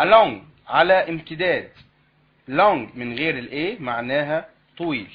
along على امتداد. long من غير الايه معناها طويل.